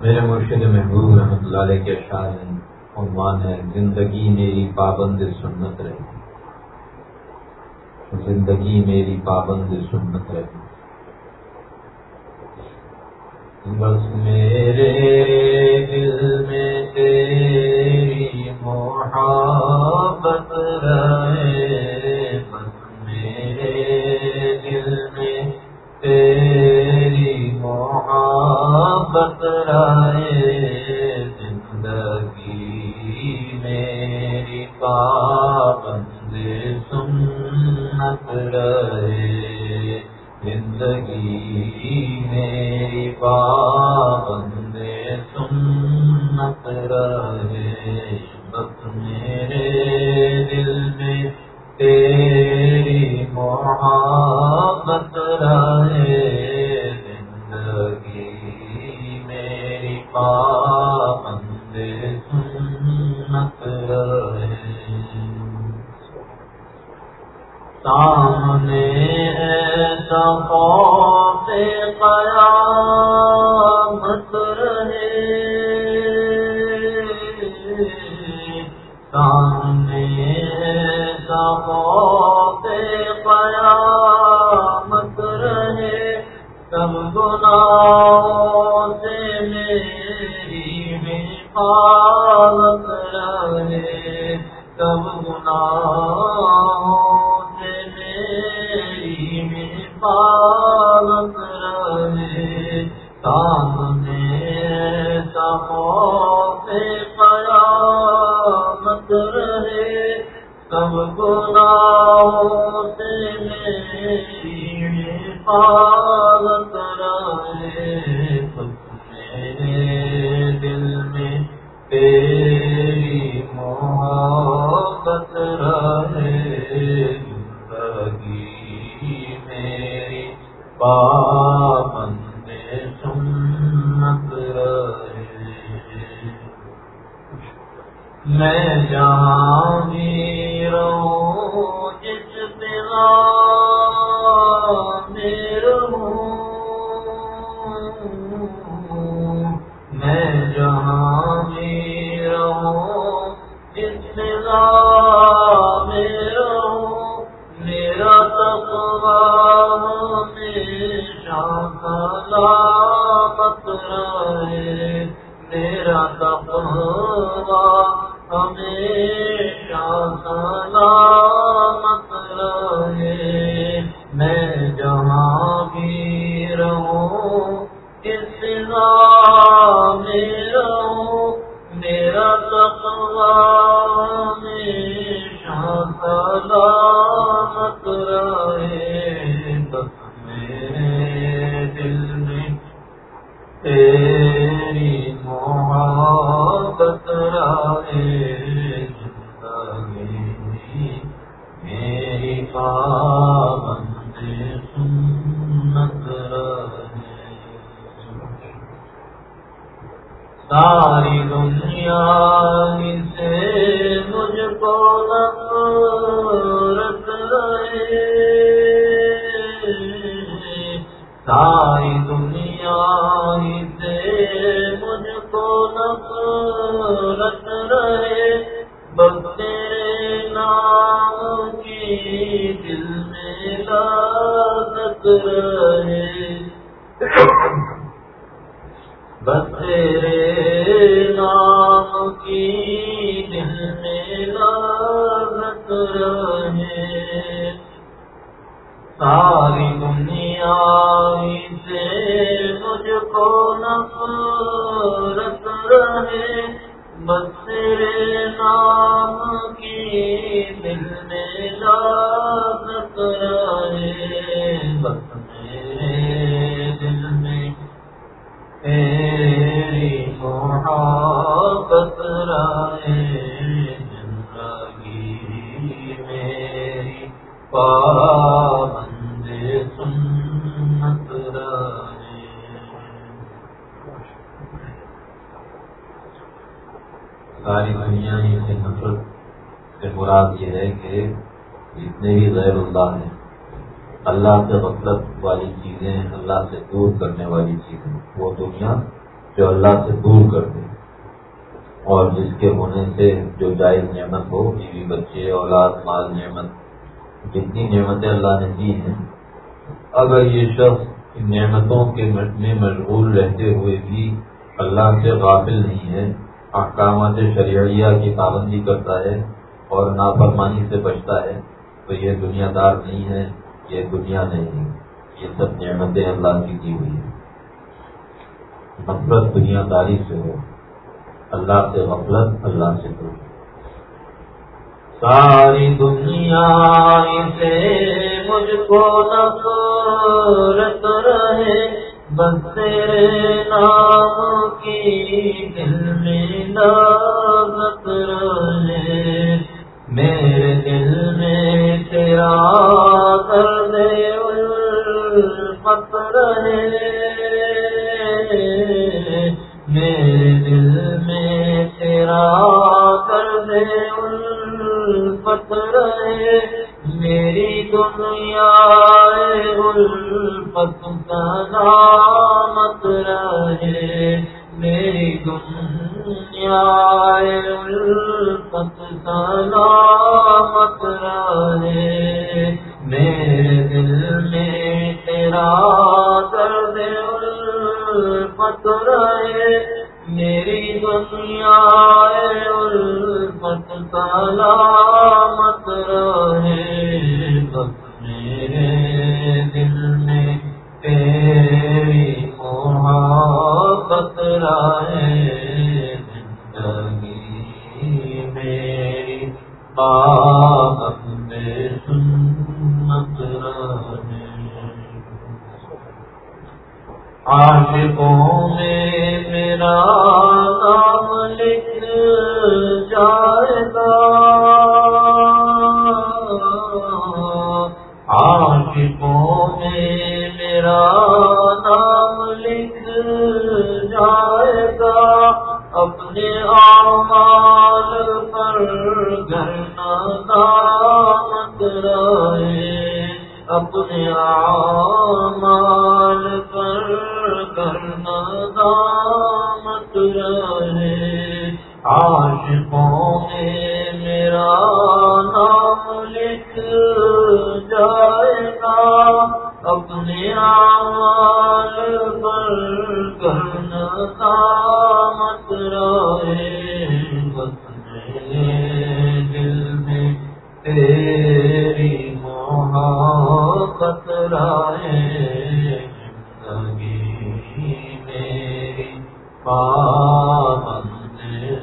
میرے مرشد محبوب رحمۃ اللہ علیہ کے اشعار ہیں عنوان ہے، زندگی میری پابند سنت رہے زندگی میری پابند سنت رہے بس میرے دل میں تیری محبت رہے محبت زندگی میری پابند سنت رہے زندگی میری پابند میری حفاظت رہے کب گناہ میں جہاں بھی رہوں جس پلا تقوی کی دل میں لا رہے پابند سنت رہے ساری دنیا ہی سے نفرت سے مراد یہ ہے کہ جتنے بھی غیر اللہ ہیں، اللہ سے غفلت والی چیزیں، اللہ سے دور کرنے والی چیزیں، وہ دنیا جو اللہ سے دور کر دے۔ اور جس کے ہونے سے جو جائز نعمت ہو، بیوی بچے، اولاد، مال، نعمت جتنی نعمتیں اللہ نے دی ہیں، اگر یہ شخص نعمتوں کے میں مشغول رہتے ہوئے بھی اللہ سے غافل نہیں ہے، احکامات شریعیہ کی پابندی کرتا ہے اور نافرمانی سے بچتا ہے، تو یہ دنیا دار نہیں ہے، یہ دنیا نہیں یہ سب نعمتیں اللہ کی دی ہوئی ہیں۔ نفرت دنیا داری سے ہو، اللہ سے غفلت اللہ سے دو ساری دنیا سے مجھ کو نفرت رہے، بس تیرے نام کی دل میں لازت رہے۔ میرے دل میں تیرا درد مت رہے۔ میرے دل میں تیرا درد الفت رہے میری دنیا الفت سلامت رہے میری دنیا الفت سلامت رہے میرے دل میں تیرا درد الفت رہے میری دنیا الفت سلامت رہے۔ بس میرے دل میں تیری محبت رہے۔ زندگی میری پاک عاشقوں میں میرا نام لکھ جائے گا۔ کرنا دامت رہے بس میرے دل میں تیری محبت رائے زندگی میری پابند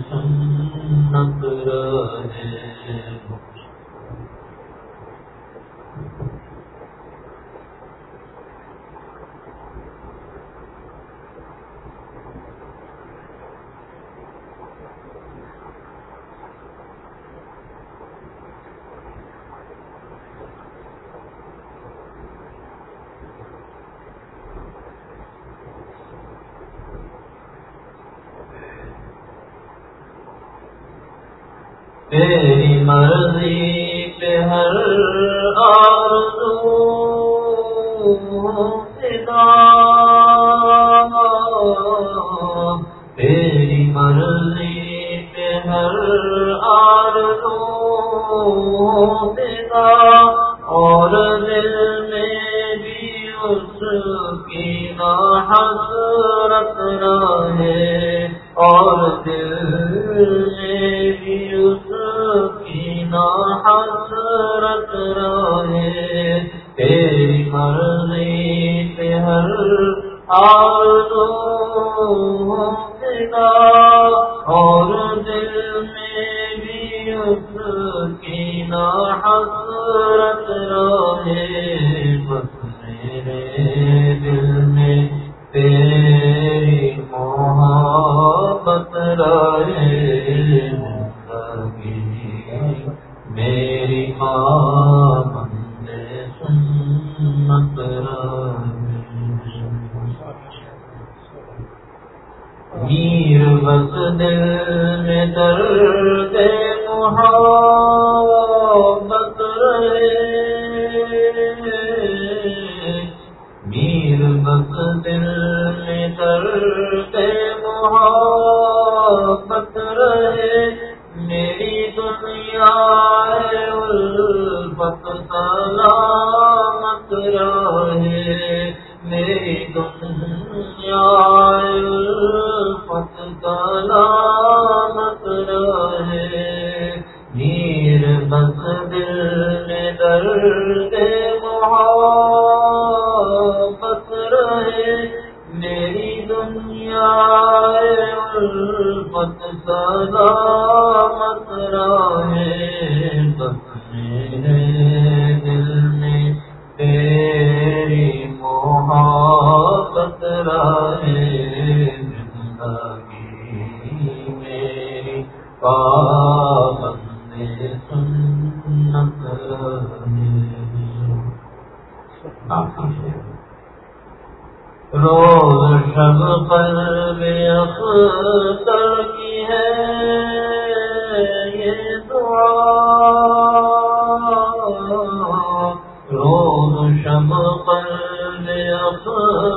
سنت رہے تیری مرضی پہ ہر آرزو فدا تیری مرضی پہ ہر آرزو فدا اور دل میں بھی اس کی نا حسرت رہے اور دل میں بھی اس حسرت رہے۔ تیری مرضی پہ ہر آرزو فدا اور دل میں بھی اس کی نا حسرت رہے۔ الفتح روز شب پر بے اختر کی ہے یہ دعا۔ روز شب پر بے اختر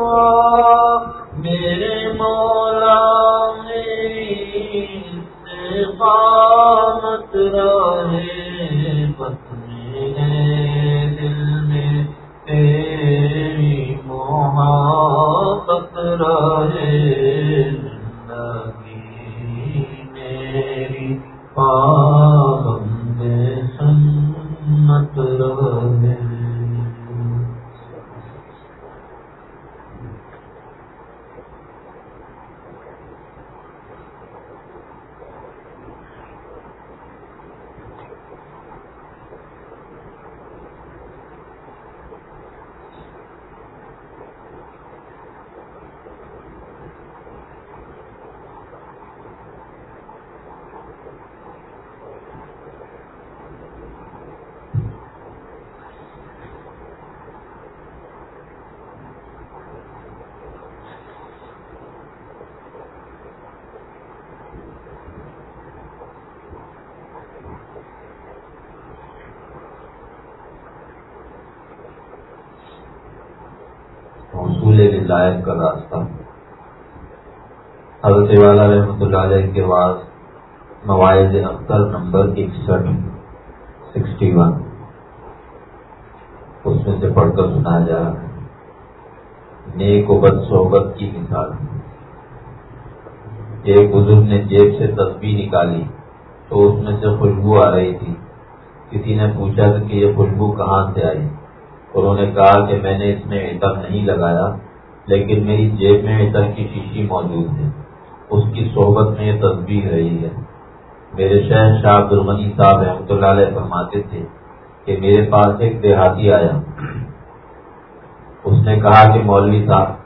یہ دعا میرے مولا میری استقامت رہے بس میرے دل میں تیری محبت رہے زندگی میری پابند سنت رہے حصول ولایت کا راستہ۔ حضرت والا رحمۃ اللہ علیہ کے بعد موائد اختر نمبر اکسٹھ سکسٹی ون۔ اس میں سے پڑھ کر سنایا جا رہا ہے۔ نیک و بد صحبت کی مثال۔ ایک بزرگ نے جیب سے تصویر نکالی تو اس میں سے خوشبو آ رہی تھی۔ کسی نے پوچھا کہ یہ خوشبو کہاں سے آئی؟ انہوں نے کہا کہ میں نے اس میں عطر نہیں لگایا، لیکن میری جیب میں عطر کی شیشی موجود ہے۔ اس کی صحبت میں یہ تصویر رہی ہے۔ میرے شہر شاہ عبد صاحب رحمۃ اللہ علیہ فرماتے تھے کہ میرے پاس ایک دیہاتی آیا۔ اس نے کہا کہ مولوی صاحب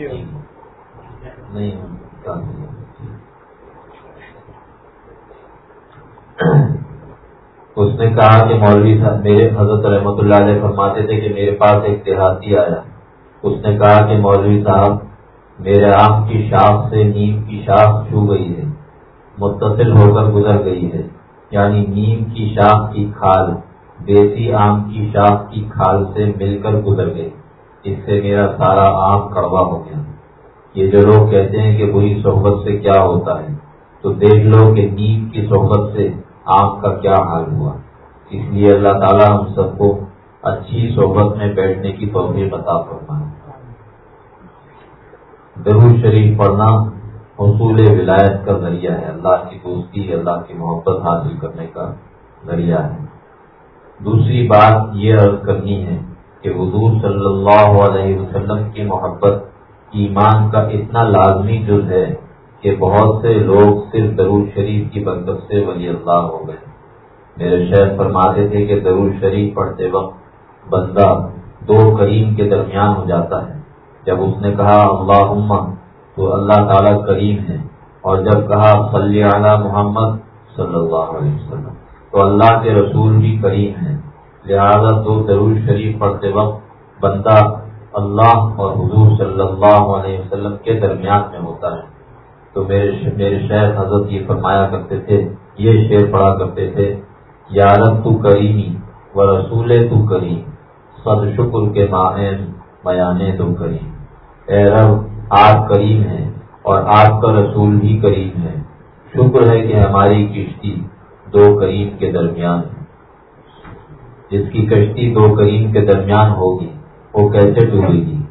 نہیں اس نے کہا کہ مولوی صاحب، میرے حضرت رحمۃ اللہ علیہ فرماتے تھے کہ میرے پاس ایک دیہاتی آیا۔ اس نے کہا کہ مولوی صاحب، میرے آم کی شاخ سے نیم کی شاخ چھو گئی ہے، متصل ہو کر گزر گئی ہے۔ یعنی نیم کی شاخ کی کھال، دیسی آم کی شاخ کی کھال سے مل کر گزر گئی۔ اس سے میرا سارا آم کڑوا ہو گیا۔ یہ جو لوگ کہتے ہیں کہ بری صحبت سے کیا ہوتا ہے، تو دیکھ لو کہ نیم کی صحبت سے آم کا کیا حال ہوا۔ اس لیے اللہ تعالیٰ ہم سب کو اچھی صحبت میں بیٹھنے کی توفیق عطا فرمائے۔ درود شریف پڑھنا حصول ولایت کا ذریعہ ہے۔ اللہ کی دوستی، اللہ کی محبت حاصل کرنے کا ذریعہ ہے۔ دوسری بات یہ عرض کرنی ہے کہ حضور صلی اللہ علیہ وسلم کی محبت، ایمان کا اتنا لازمی جز ہے کہ بہت سے لوگ صرف درود شریف کی برکت سے ولی اللہ ہو گئے۔ میرے شہر فرماتے تھے کہ درود شریف پڑھتے وقت بندہ دو کریم کے درمیان ہو جاتا ہے۔ جب اس نے کہا اللہ تو اللہ تعالیٰ کریم ہے اور جب کہا صلی علی محمد صلی اللہ علیہ وسلم، تو اللہ کے رسول بھی کریم ہے لہذا تو درود شریف پڑھتے وقت بندہ اللہ اور حضور صلی اللہ علیہ وسلم کے درمیان میں ہوتا ہے۔ تو میرے میرے شہر حضرت یہ فرمایا کرتے تھے، یہ شعر پڑھا کرتے تھے یارب تو کریمی و رسول تو کریم سب شکر کے ماہر بیانے تو کریم۔ اے رب، آپ کریم ہیں اور آپ کا رسول بھی کریم ہے۔ شکر ہے کہ ہماری کشتی دو کریم کے درمیان ہے۔ جس کی کشتی دو کریم کے درمیان ہوگی، وہ کیسے ڈوبے گی؟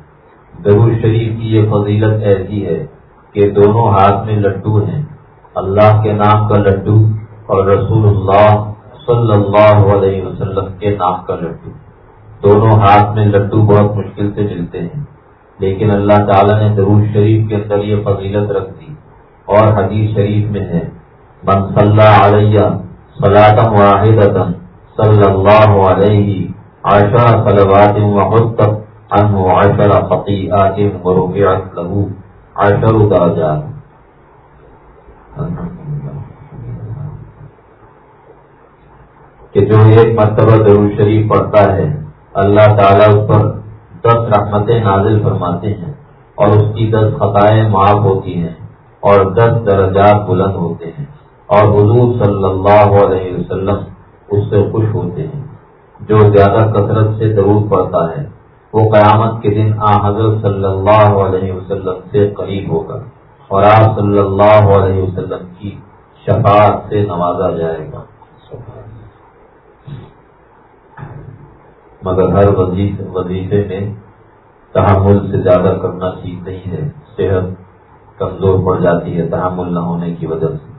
درو شریف کی یہ فضیلت ایسی ہے کہ دونوں ہاتھ میں لڈو ہیں۔ اللہ کے نام کا لڈو اور رسول اللہ صلی اللہ علیہ وسلم کے نام کا لڈو۔ دونوں ہاتھ میں لڈو بہت مشکل سے ملتے ہیں۔ لیکن اللہ تعالیٰ نے درود شریف کے اندر یہ فضیلت رکھ دی اور حدیث شریف میں ہے، من صلی علیہ صلاحم واحد صلی اللہ علیہ عشرہ صلوات وحد ان عشر فقیعات ورفعت له عشر درجات. کہ جو ایک مرتبہ درود شریف پڑھتا ہے، اللہ تعالیٰ اس پر دس رحمتیں نازل فرماتے ہیں اور اس کی دس خطائیں معاف ہوتی ہیں اور دس درجات بلند ہوتے ہیں۔ اور حضور صلی اللہ علیہ وسلم اس سے خوش ہوتے ہیں۔ جو زیادہ کثرت سے درود پڑتا ہے، وہ قیامت کے دن آ حضرت صلی اللہ علیہ وسلم سے قریب ہوگا اور آپ صلی اللہ علیہ وسلم کی شفاعت سے نوازا جائے گا۔ مگر ہر وظیفے میں تحمل سے زیادہ کرنا ٹھیک نہیں ہے۔ صحت کمزور پڑ جاتی ہے تحمل نہ ہونے کی وجہ سے۔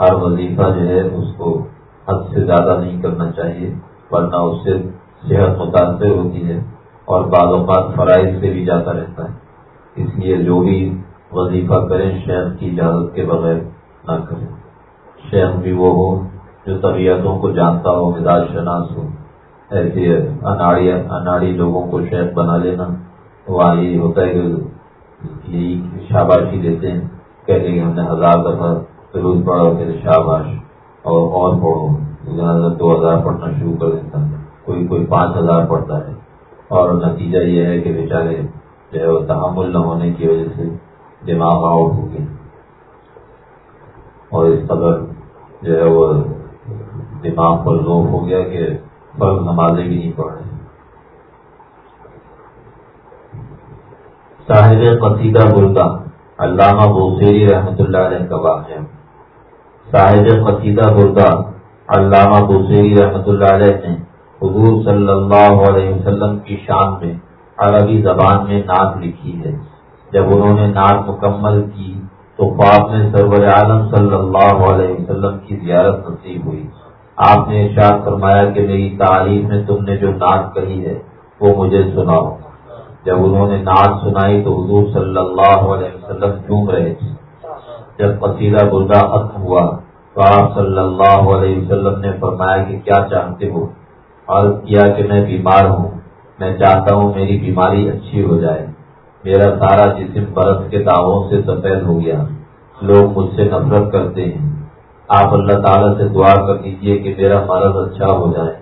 ہر وظیفہ جو ہے، اس کو حد سے زیادہ نہیں کرنا چاہیے، ورنہ اس سے صحت متاثر ہوتی ہے اور بعض اوقات فرائض سے بھی جاتا رہتا ہے۔ اس لیے جو بھی وظیفہ کریں شہد کی اجازت کے بغیر نہ کریں۔ شہد بھی وہ ہو جو طبیعتوں کو جانتا ہو، مزاج شناس ہو۔ ایسے اناڑی اناڑی لوگوں کو شہد بنا لینا۔ وہاں یہی ہوتا ہے کہ یہی شاباشی دیتے ہیں، کہتے ہیں کہ ہم نے ہزار دفعہ ضرور پڑھا پھر شاباش۔ اور اور پڑھو دو ہزار پڑھنا شروع کر دیتا کوئی کوئی پانچ ہزار پڑھتا ہے۔ اور نتیجہ یہ ہے کہ بیچارے جو ہے وہ تحمل نہ ہونے کی وجہ سے دماغ آؤٹ ہو گیا۔ اور اس قدر جو ہے وہ دماغ پر ذوق ہو گیا کہ فرض نمازیں بھی نہیں پڑھ رہے۔ صاحب قصیدہ بردا علامہ بوسیری رحمۃ اللہ علیہ کا واقعہ۔ صاحب قصیدہ بردا علامہ بوسیری رحمۃ اللہ علیہ نے حضور صلی اللہ علیہ وسلم کی شان میں عربی زبان میں نعت لکھی ہے۔ جب انہوں نے نعت مکمل کی تو خواب میں سرور عالم صلی اللہ علیہ وسلم کی زیارت نصیب ہوئی۔ آپ نے ارشاد فرمایا کہ میری تعلیم میں تم نے جو نعت کہی ہے وہ مجھے سناؤ۔ جب انہوں نے نعت سنائی تو حضور صلی اللہ علیہ وسلم جھوم رہے تھے۔ جب قصیدہ بردا ختم ہوا تو آپ صلی اللہ علیہ وسلم نے فرمایا کہ کیا چاہتے ہو؟ عرض کیا کہ میں بیمار ہوں۔ میں چاہتا ہوں میری بیماری اچھی ہو جائے۔ میرا سارا جسم برف کے دعووں سے سفید ہو گیا۔ لوگ مجھ سے نفرت کرتے ہیں۔ آپ اللہ تعالیٰ سے دعا کر دیجیے کہ میرا مرض اچھا ہو جائے۔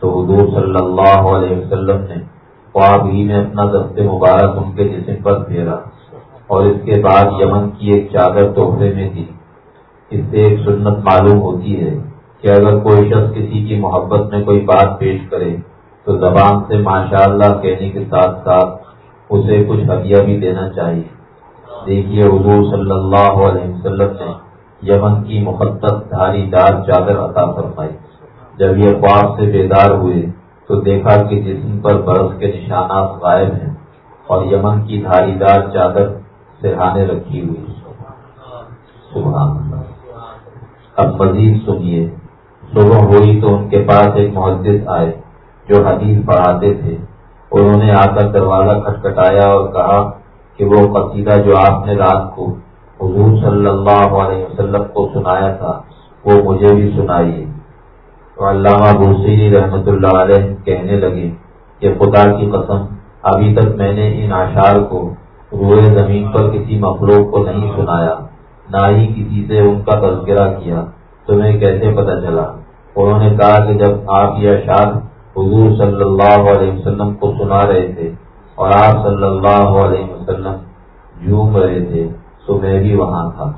تو حضور صلی اللہ علیہ وسلم نے خواب ہی میں اپنا دست مبارک ان کے جسم پر پھیرا اور اس کے بعد یمن کی ایک چادر تحفے میں دی۔ اس سے ایک سنت معلوم ہوتی ہے کہ اگر کوئی شخص کسی کی محبت میں کوئی بات پیش کرے، تو زبان سے ماشاء اللہ کہنے کے ساتھ ساتھ اسے کچھ ہدیہ بھی دینا چاہیے۔ دیکھیے حضور صلی اللہ علیہ وسلم نے یمن کی مقدس دھاری دار چادر عطا فرمائی۔ جب یہ خواب سے بیدار ہوئے، تو دیکھا کہ جسم پر برف کے نشانات غائب ہیں اور یمن کی دھاری دار چادر سرہانے رکھی ہوئی۔ سبحان اب مزید سنیے۔ صبح ہوئی تو ان کے پاس ایک محدث آئے جو حدیث پڑھاتے تھے۔ انہوں نے آ کر دروازہ کھٹکھٹایا اور کہا کہ وہ قصیدہ جو آپ نے رات کو حضور صلی اللہ علیہ وسلم کو سنایا تھا، وہ مجھے بھی سنائیے۔ تو علامہ بوسری رحمت اللہ علیہ کہنے لگے کہ خدا کی قسم، ابھی تک میں نے ان اشعار کو روئے زمین پر کسی مخلوق کو نہیں سنایا۔ نہ ہی کسی سے ان کا تذکرہ کیا۔ تمہیں کیسے پتہ چلا؟ انہوں نے کہا کہ جب آپ یہ اشعار حضور صلی اللہ علیہ وسلم کو سنا رہے تھے اور آپ صلی اللہ علیہ وسلم جھوم رہے تھے، تو میں بھی وہاں تھا۔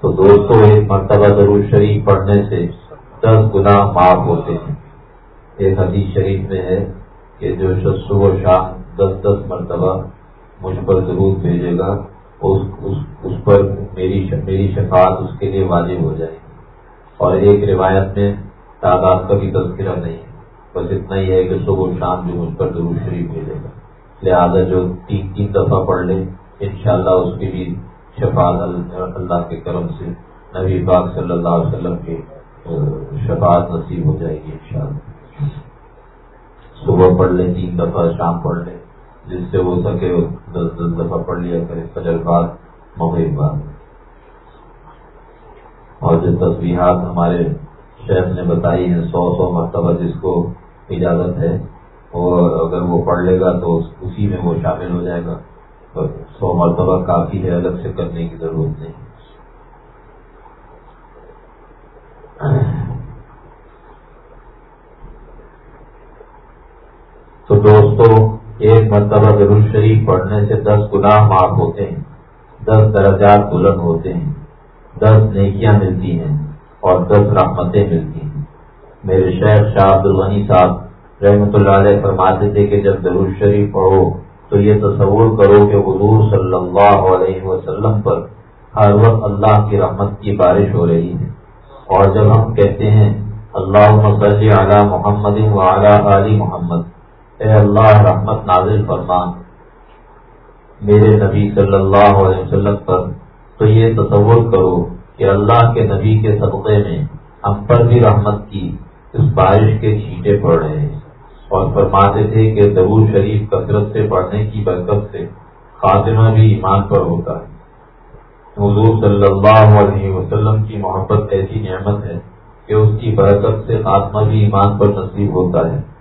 تو دوستوں ایک مرتبہ ضرور شریف پڑھنے سے دس گنا معاف ہوتے ہیں۔ ایک حدیث شریف میں ہے کہ جو شخص و شام دس دس مرتبہ مجھ پر ضرور بھیجے گا اس اس, اس پر میری میری شفاعت اس کے لیے واجب ہو جائے۔ گی اور ایک روایت میں تعداد کا بھی تذکرہ نہیں ہے۔ بس اتنا ہی ہے کہ صبح شام جو مجھ پر ضرور شریف بھیجے گا۔ لہٰذا جو تین تین دفعہ پڑھ لے انشاءاللہ اس کی بھی شفاعت اللہ کے کرم سے نبی پاک صلی اللہ علیہ وسلم کی شفاعت نصیب ہو جائے گی انشاءاللہ۔ صبح پڑھ لیں تین دفعہ شام پڑھ لیں۔ جس سے ہو سکے دس دس دفعہ پڑھ لیا کرے، فجر بعد، مغرب بعد۔ اور جو تصویرات ہمارے شہر نے بتائی ہیں، سو سو مرتبہ جس کو اجازت ہے، اور اگر وہ پڑھ لے گا تو اسی میں وہ شامل ہو جائے گا۔ سو مرتبہ کافی ہے، الگ سے کرنے کی ضرورت نہیں۔ تو دوستو ایک مرتبہ ضرور شریف پڑھنے سے دس گناہ معاف ہوتے ہیں، دس درجات بلند ہوتے ہیں، دس نیکیاں ملتی ہیں اور دس رحمتیں ملتی ہیں۔ میرے شہر شاہ عبد الغنی صاحب رحمۃ اللہ علیہ فرماتے تھے کہ جب ضرور شریف پڑھو تو یہ تصور کرو کہ حضور صلی اللہ علیہ وسلم پر ہر وقت اللہ کی رحمت کی بارش ہو رہی ہے۔ اور جب ہم کہتے ہیں اللہ مسلی اعلیٰ محمد وعلیٰ علی محمد اے اللہ رحمت نازل فرما۔ میرے نبی صلی اللہ علیہ وسلم پر تو یہ تصور کرو کہ اللہ کے نبی کے صدقے میں ہم پر بھی رحمت کی، اس بارش کے چھینٹے پڑ رہے ہیں۔ اور فرماتے تھے کہ ضرور شریف کثرت سے پڑھنے کی برکت سے خاتمہ بھی ایمان پر ہوتا ہے۔ حضور صلی اللہ علیہ وسلم کی محبت ایسی نعمت ہے کہ اس کی برکت سے خاتمہ بھی ایمان پر نصیب ہوتا ہے۔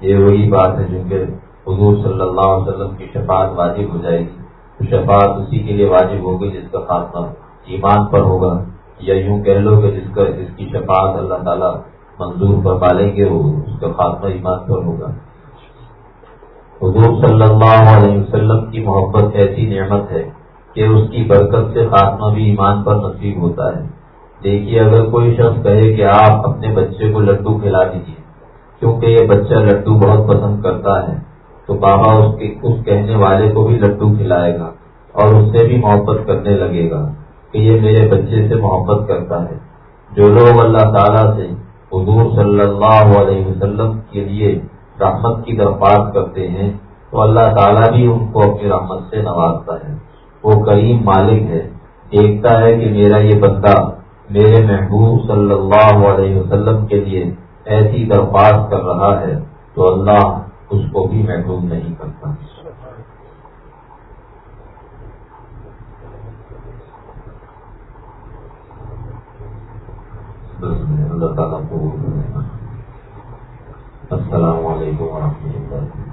یہ وہی بات ہے جو کہ حضور صلی اللہ علیہ وسلم کی شفاعت واجب ہو جائے گی۔ تو شفاعت اسی کے لیے واجب ہوگی جس کا خاتمہ ایمان پر ہوگا یا یوں کہہ لو کہ جس کا جس کی شفاعت اللہ تعالیٰ منظور پر پالیں گے وہ اس کا خاتمہ ایمان پر ہوگا۔ حضور صلی اللہ علیہ وسلم کی محبت ایسی نعمت ہے کہ اس کی برکت سے خاتمہ بھی ایمان پر نصیب ہوتا ہے۔ دیکھیے، اگر کوئی شخص کہے کہ آپ اپنے بچے کو لڈو کھلا دیجیے کیونکہ یہ بچہ لڈو بہت پسند کرتا ہے، تو بابا اس کے اس کہنے والے کو بھی لڈو کھلائے گا اور اس سے بھی محبت کرنے لگے گا کہ یہ میرے بچے سے محبت کرتا ہے۔ جو لوگ اللہ تعالیٰ سے حضور صلی اللہ علیہ وسلم کے لیے رحمت کی درخواست کرتے ہیں، تو اللہ تعالیٰ بھی ان کو اپنی رحمت سے نوازتا ہے۔ وہ کریم مالک ہے۔ دیکھتا ہے کہ میرا یہ بندہ میرے محبوب صلی اللہ علیہ وسلم کے لیے ایسی درخواست کر رہا ہے تو اللہ اس کو بھی محدود نہیں کرتا۔ اللہ تعالیٰ کو السلام علیکم ورحمۃ اللہ۔